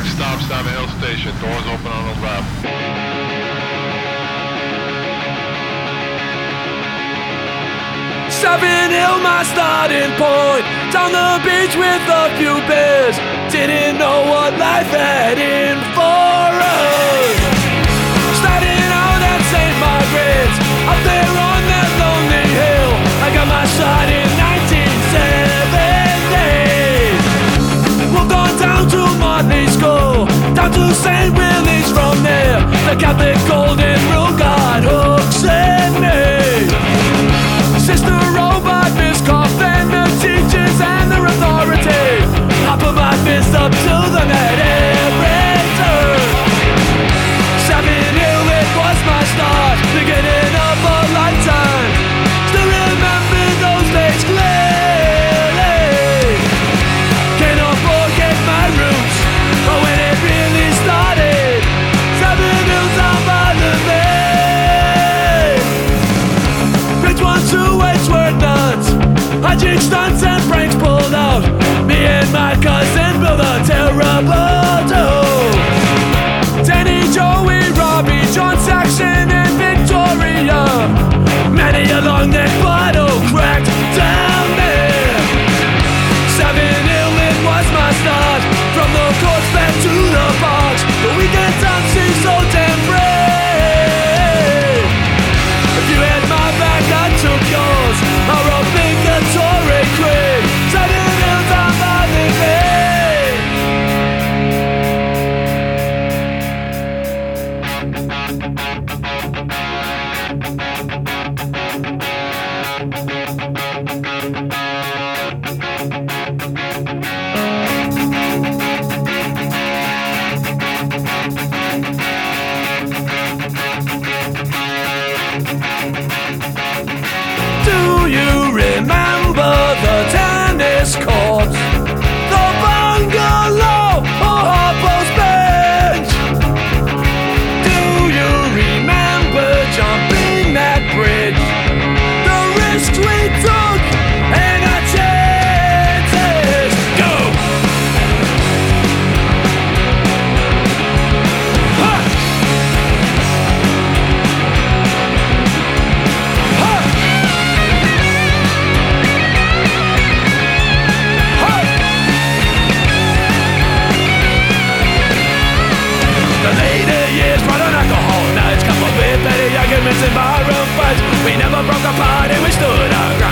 Next stop, Seven Hill Station. Doors open on the left. Seven Hill, my starting point. Down the beach with a few beers. Didn't know what life had in for us. Down to St. Willie's from there, they got golden rule, God hooks and I jinxed stunts and pranks pulled out. Me and my cousin build a terrible you in barroom fights. We never broke apart and we stood our ground.